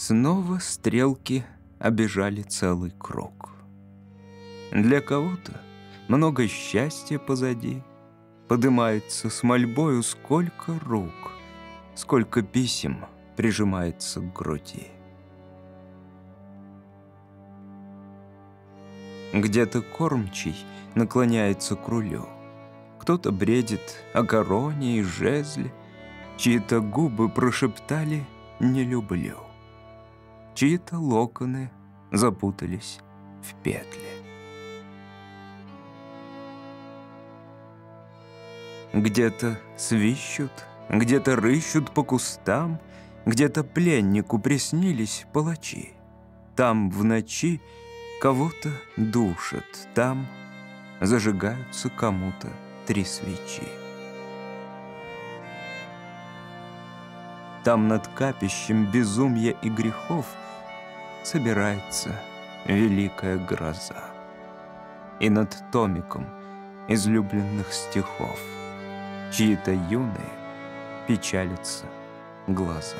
Снова стрелки обижали целый круг. Для кого-то много счастья позади, Подымается с мольбою сколько рук, Сколько писем прижимается к груди. Где-то кормчий наклоняется к рулю. Кто-то бредит о короне и жезле, Чьи-то губы прошептали «не люблю». Чьи-то локоны запутались в петли. Где-то свищут, где-то рыщут по кустам, Где-то пленнику приснились палачи. Там в ночи кого-то душат, там Зажигаются кому-то три свечи. Там над капищем безумья и грехов Собирается великая гроза. И над томиком излюбленных стихов Чьи-то юные печалятся глаза.